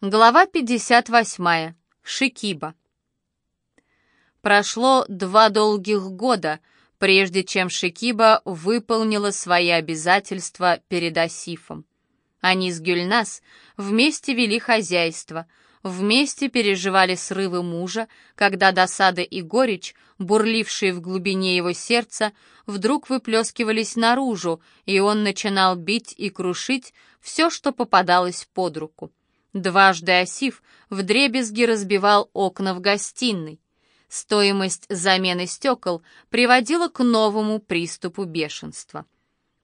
Глава 58. Шикиба. Прошло два долгих года, прежде чем Шикиба выполнила свои обязательства перед Асифом. Они с Гюльнас вместе вели хозяйство, вместе переживали срывы мужа, когда досада и горечь, бурлившие в глубине его сердца, вдруг выплескивались наружу, и он начинал бить и крушить все, что попадалось под руку. Дважды Асиф вдребезги разбивал окна в гостиной. Стоимость замены стекол приводила к новому приступу бешенства.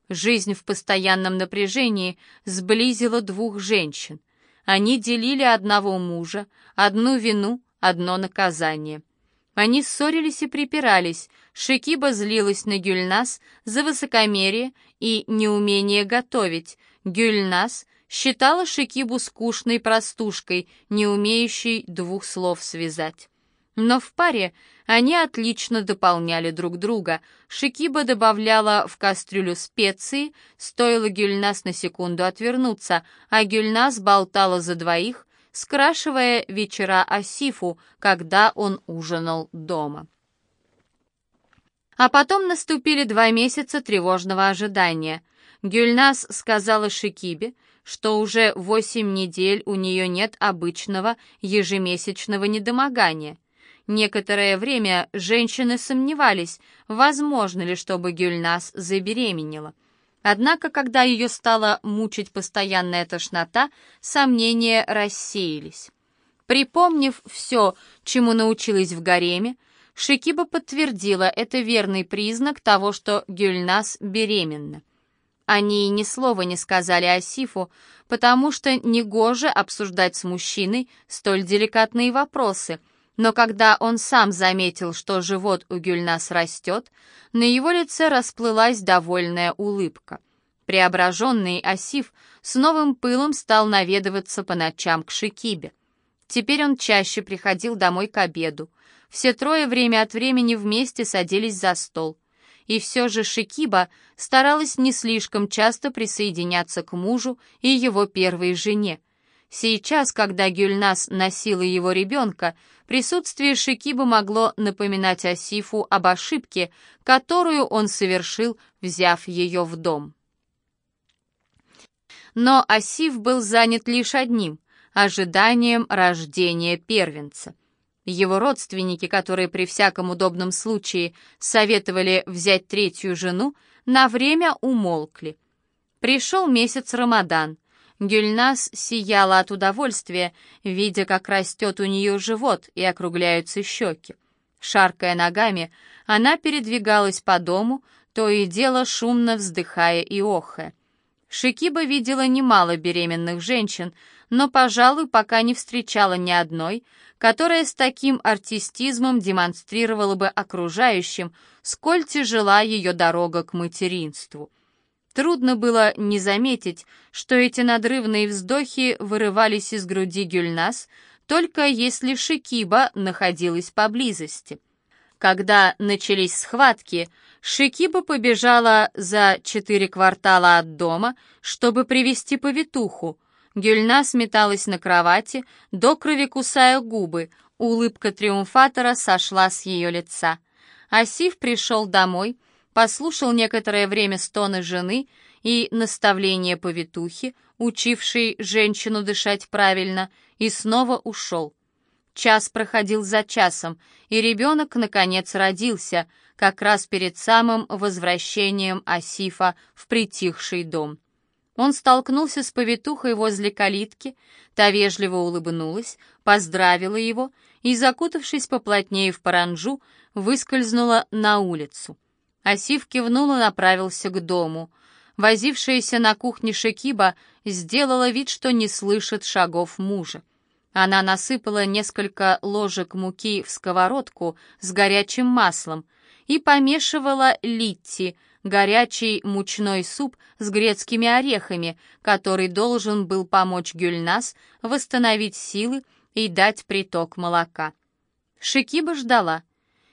Жизнь в постоянном напряжении сблизила двух женщин. Они делили одного мужа, одну вину, одно наказание. Они ссорились и припирались. Шикиба злилась на Гюльнас за высокомерие и неумение готовить. Гюльнас считала Шикибу скучной простушкой, не умеющей двух слов связать. Но в паре они отлично дополняли друг друга. Шикиба добавляла в кастрюлю специи, стоило Гюльнас на секунду отвернуться, а Гюльнас болтала за двоих, скрашивая вечера Асифу, когда он ужинал дома. А потом наступили два месяца тревожного ожидания. Гюльнас сказала Шикибе, что уже восемь недель у нее нет обычного ежемесячного недомогания. Некоторое время женщины сомневались, возможно ли, чтобы Гюльнас забеременела. Однако, когда ее стала мучить постоянная тошнота, сомнения рассеялись. Припомнив все, чему научилась в гареме, Шикиба подтвердила, это верный признак того, что Гюльнас беременна. Они ни слова не сказали Асифу, потому что негоже обсуждать с мужчиной столь деликатные вопросы, но когда он сам заметил, что живот у Гюльнас растет, на его лице расплылась довольная улыбка. Преображенный Асиф с новым пылом стал наведываться по ночам к Шикибе. Теперь он чаще приходил домой к обеду. Все трое время от времени вместе садились за стол и все же Шикиба старалась не слишком часто присоединяться к мужу и его первой жене. Сейчас, когда Гюльнас носила его ребенка, присутствие Шикибы могло напоминать Асифу об ошибке, которую он совершил, взяв ее в дом. Но Асиф был занят лишь одним — ожиданием рождения первенца — его родственники, которые при всяком удобном случае советовали взять третью жену, на время умолкли. Пришел месяц Рамадан. Гюльнас сияла от удовольствия, видя, как растет у нее живот и округляются щеки. Шаркая ногами, она передвигалась по дому, то и дело шумно вздыхая и охая. Шикиба видела немало беременных женщин, но, пожалуй, пока не встречала ни одной, которая с таким артистизмом демонстрировала бы окружающим, сколь тяжела ее дорога к материнству. Трудно было не заметить, что эти надрывные вздохи вырывались из груди Гюльнас, только если Шикиба находилась поблизости. Когда начались схватки, Шикиба побежала за четыре квартала от дома, чтобы привести повитуху, Гюльна сметалась на кровати, до крови кусая губы, улыбка триумфатора сошла с ее лица. Асиф пришел домой, послушал некоторое время стоны жены и наставления повитухи, учившей женщину дышать правильно, и снова ушел. Час проходил за часом, и ребенок, наконец, родился, как раз перед самым возвращением Асифа в притихший дом. Он столкнулся с повитухой возле калитки, та вежливо улыбнулась, поздравила его и, закутавшись поплотнее в паранжу, выскользнула на улицу. Асив кивнул и направился к дому. Возившаяся на кухне Шекиба сделала вид, что не слышит шагов мужа. Она насыпала несколько ложек муки в сковородку с горячим маслом и помешивала литти — горячий мучной суп с грецкими орехами, который должен был помочь Гюльнас восстановить силы и дать приток молока. Шикиба ждала.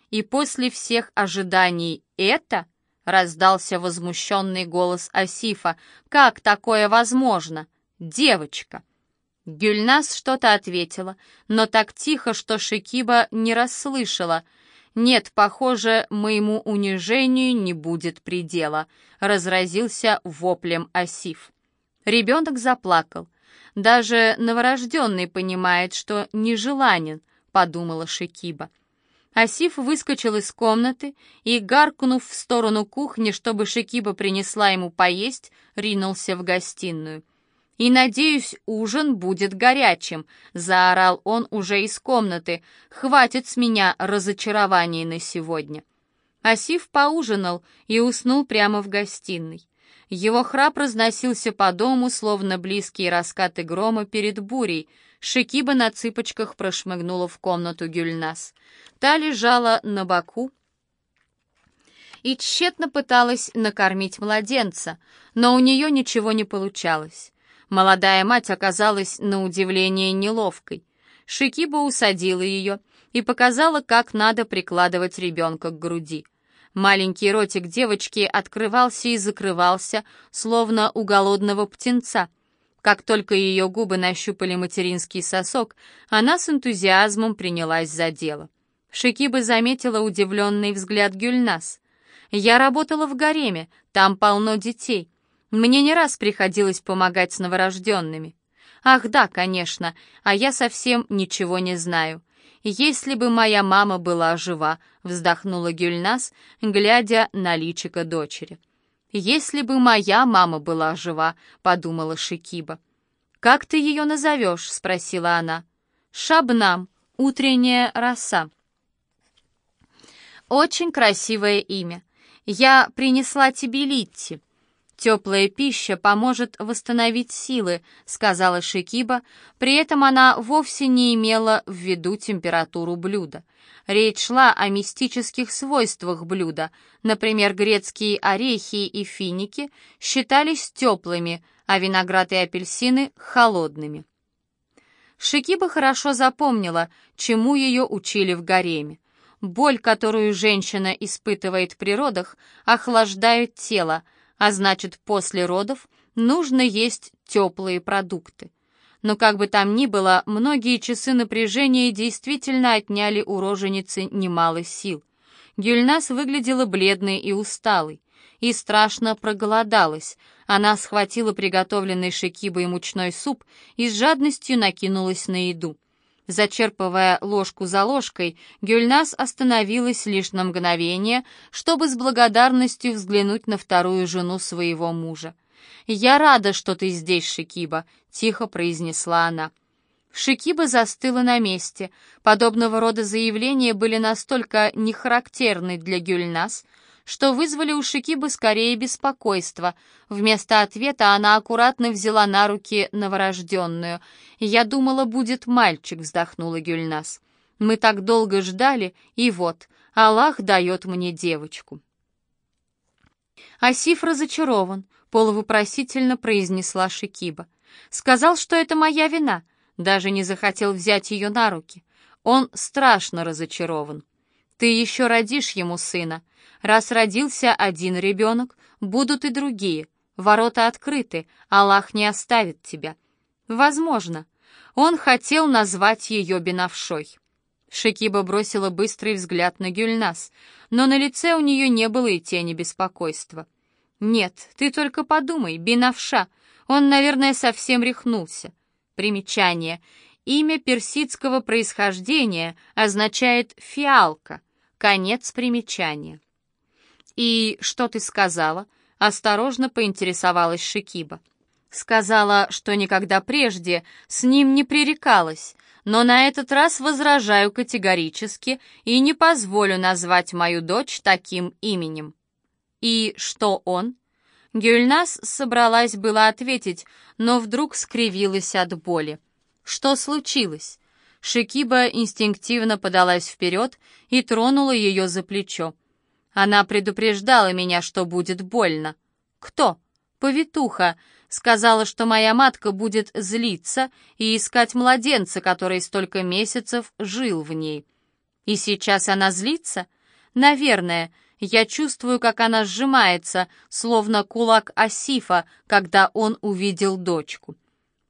И после всех ожиданий это раздался возмущенный голос Асифа. «Как такое возможно? Девочка!» Гюльнас что-то ответила, но так тихо, что Шикиба не расслышала. «Нет, похоже, моему унижению не будет предела», — разразился воплем Асиф. Ребенок заплакал. «Даже новорожденный понимает, что нежеланен», — подумала Шикиба. Асиф выскочил из комнаты и, гаркнув в сторону кухни, чтобы Шикиба принесла ему поесть, ринулся в гостиную. «И, надеюсь, ужин будет горячим», — заорал он уже из комнаты. «Хватит с меня разочарований на сегодня». Асиф поужинал и уснул прямо в гостиной. Его храп разносился по дому, словно близкие раскаты грома перед бурей. Шикиба на цыпочках прошмыгнула в комнату Гюльнас. Та лежала на боку и тщетно пыталась накормить младенца, но у нее ничего не получалось. Молодая мать оказалась на удивление неловкой. Шикиба усадила ее и показала, как надо прикладывать ребенка к груди. Маленький ротик девочки открывался и закрывался, словно у голодного птенца. Как только ее губы нащупали материнский сосок, она с энтузиазмом принялась за дело. Шикиба заметила удивленный взгляд Гюльнас. «Я работала в гареме, там полно детей. Мне не раз приходилось помогать с новорожденными». «Ах да, конечно, а я совсем ничего не знаю. «Если бы моя мама была жива», — вздохнула Гюльнас, глядя на личико дочери. «Если бы моя мама была жива», — подумала Шикиба. «Как ты ее назовешь?» — спросила она. «Шабнам, утренняя роса». «Очень красивое имя. Я принесла тебе Литти». «Теплая пища поможет восстановить силы», — сказала Шикиба, при этом она вовсе не имела в виду температуру блюда. Речь шла о мистических свойствах блюда. Например, грецкие орехи и финики считались теплыми, а виноград и апельсины — холодными. Шикиба хорошо запомнила, чему ее учили в гареме. Боль, которую женщина испытывает при родах, охлаждает тело, а значит, после родов нужно есть теплые продукты. Но как бы там ни было, многие часы напряжения действительно отняли у роженицы немало сил. Гюльнас выглядела бледной и усталой, и страшно проголодалась. Она схватила приготовленный шекибой мучной суп и с жадностью накинулась на еду. Зачерпывая ложку за ложкой, Гюльнас остановилась лишь на мгновение, чтобы с благодарностью взглянуть на вторую жену своего мужа. «Я рада, что ты здесь, Шикиба», — тихо произнесла она. Шикиба застыла на месте. Подобного рода заявления были настолько нехарактерны для Гюльнас, что вызвали у Шикибы скорее беспокойство. Вместо ответа она аккуратно взяла на руки новорожденную. «Я думала, будет мальчик», — вздохнула Гюльнас. «Мы так долго ждали, и вот, Аллах дает мне девочку». Асиф разочарован, полувопросительно произнесла Шикиба. «Сказал, что это моя вина, даже не захотел взять ее на руки. Он страшно разочарован. Ты еще родишь ему сына, Раз родился один ребенок, будут и другие. Ворота открыты, Аллах не оставит тебя. Возможно. Он хотел назвать ее Бенавшой. Шекиба бросила быстрый взгляд на Гюльнас, но на лице у нее не было и тени беспокойства. «Нет, ты только подумай, Бенавша. Он, наверное, совсем рехнулся». Примечание. Имя персидского происхождения означает «фиалка». Конец примечания. «И что ты сказала?» — осторожно поинтересовалась Шикиба. «Сказала, что никогда прежде с ним не пререкалась, но на этот раз возражаю категорически и не позволю назвать мою дочь таким именем». «И что он?» Гюльнас собралась было ответить, но вдруг скривилась от боли. «Что случилось?» Шикиба инстинктивно подалась вперед и тронула ее за плечо. Она предупреждала меня, что будет больно. Кто? Повитуха. Сказала, что моя матка будет злиться и искать младенца, который столько месяцев жил в ней. И сейчас она злится? Наверное. Я чувствую, как она сжимается, словно кулак Асифа, когда он увидел дочку.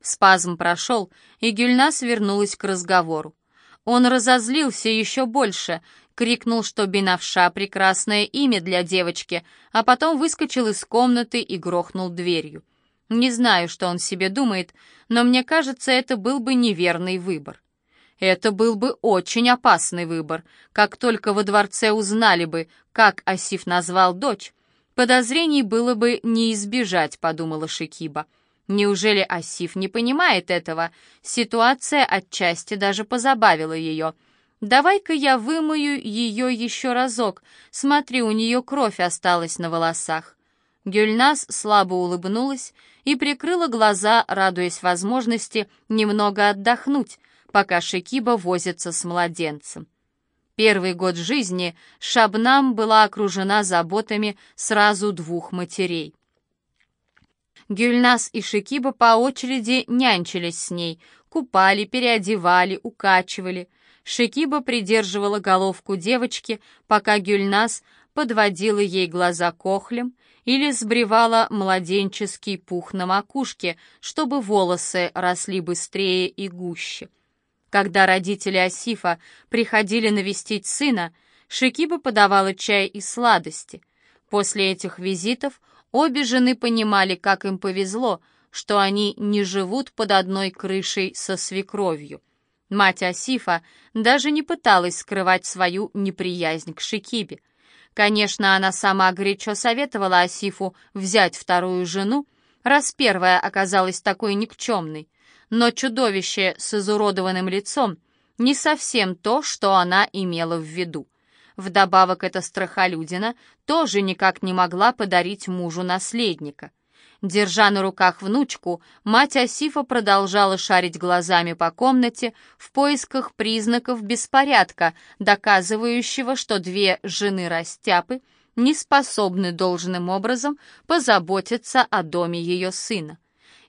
Спазм прошел, и Гюльнас вернулась к разговору. Он разозлился еще больше, крикнул, что Бенавша — прекрасное имя для девочки, а потом выскочил из комнаты и грохнул дверью. Не знаю, что он себе думает, но мне кажется, это был бы неверный выбор. Это был бы очень опасный выбор. Как только во дворце узнали бы, как Асиф назвал дочь, подозрений было бы не избежать, подумала Шикиба. Неужели Асиф не понимает этого? Ситуация отчасти даже позабавила ее. «Давай-ка я вымою ее еще разок. Смотри, у нее кровь осталась на волосах». Гюльнас слабо улыбнулась и прикрыла глаза, радуясь возможности немного отдохнуть, пока Шекиба возится с младенцем. Первый год жизни Шабнам была окружена заботами сразу двух матерей. Гюльнас и Шекиба по очереди нянчились с ней, купали, переодевали, укачивали. Шекиба придерживала головку девочки, пока Гюльнас подводила ей глаза кохлем или сбривала младенческий пух на макушке, чтобы волосы росли быстрее и гуще. Когда родители Асифа приходили навестить сына, Шикиба подавала чай и сладости. После этих визитов обе жены понимали, как им повезло, что они не живут под одной крышей со свекровью. Мать Асифа даже не пыталась скрывать свою неприязнь к Шикибе. Конечно, она сама горячо советовала Асифу взять вторую жену, раз первая оказалась такой никчемной но чудовище с изуродованным лицом не совсем то, что она имела в виду. Вдобавок эта страхолюдина тоже никак не могла подарить мужу наследника. Держа на руках внучку, мать Асифа продолжала шарить глазами по комнате в поисках признаков беспорядка, доказывающего, что две жены Растяпы не способны должным образом позаботиться о доме ее сына.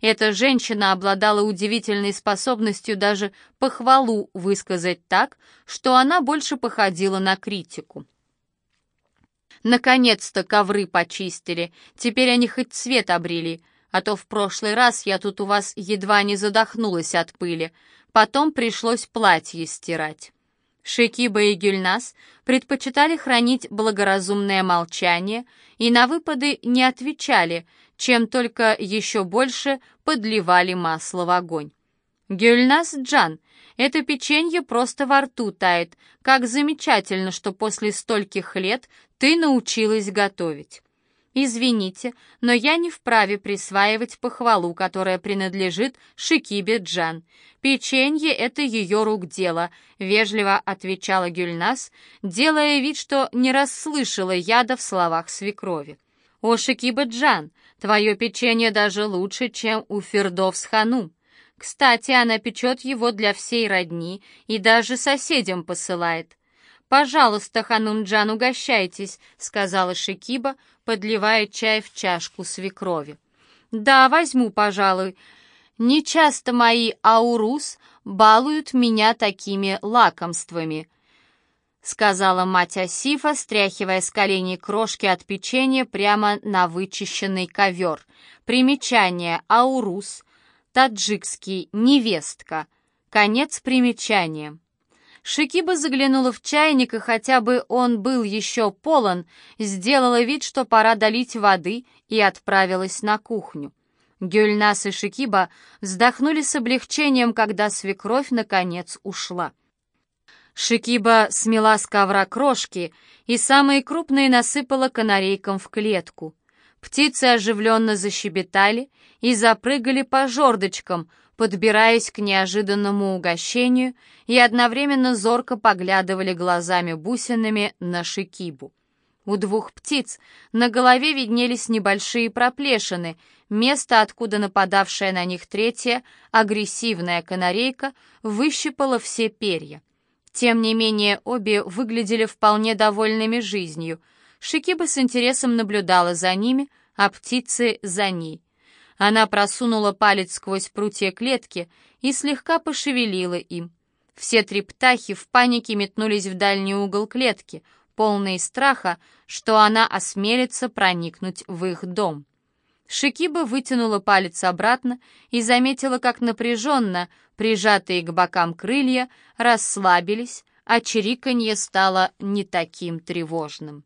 Эта женщина обладала удивительной способностью даже похвалу высказать так, что она больше походила на критику. Наконец-то ковры почистили, теперь они хоть цвет обрели, а то в прошлый раз я тут у вас едва не задохнулась от пыли, потом пришлось платье стирать. Шекиба и Гюльнас предпочитали хранить благоразумное молчание и на выпады не отвечали, чем только еще больше подливали масло в огонь. «Гюльнас Джан, это печенье просто во рту тает. Как замечательно, что после стольких лет ты научилась готовить». «Извините, но я не вправе присваивать похвалу, которая принадлежит Шикибе Джан. Печенье — это ее рук дело», — вежливо отвечала Гюльнас, делая вид, что не расслышала яда в словах свекрови. «О, Шикиба Джан, твое печенье даже лучше, чем у Фердовс Хану. Кстати, она печет его для всей родни и даже соседям посылает. «Пожалуйста, Ханунджан, угощайтесь», — сказала Шикиба, подливая чай в чашку свекрови. «Да, возьму, пожалуй. Не часто мои аурус балуют меня такими лакомствами», — сказала мать Асифа, стряхивая с коленей крошки от печенья прямо на вычищенный ковер. Примечание «Аурус», таджикский «невестка». Конец примечания. Шикиба заглянула в чайник, и хотя бы он был еще полон, сделала вид, что пора долить воды, и отправилась на кухню. Гюльнас и Шикиба вздохнули с облегчением, когда свекровь наконец ушла. Шикиба смела с ковра крошки и самые крупные насыпала канарейкам в клетку. Птицы оживленно защебетали и запрыгали по жердочкам, подбираясь к неожиданному угощению и одновременно зорко поглядывали глазами-бусинами на Шикибу. У двух птиц на голове виднелись небольшие проплешины, место, откуда нападавшая на них третья, агрессивная канарейка, выщипала все перья. Тем не менее, обе выглядели вполне довольными жизнью. Шикиба с интересом наблюдала за ними, а птицы — за ней. Она просунула палец сквозь прутья клетки и слегка пошевелила им. Все три птахи в панике метнулись в дальний угол клетки, полные страха, что она осмелится проникнуть в их дом. Шикиба вытянула палец обратно и заметила, как напряженно прижатые к бокам крылья расслабились, а чириканье стало не таким тревожным.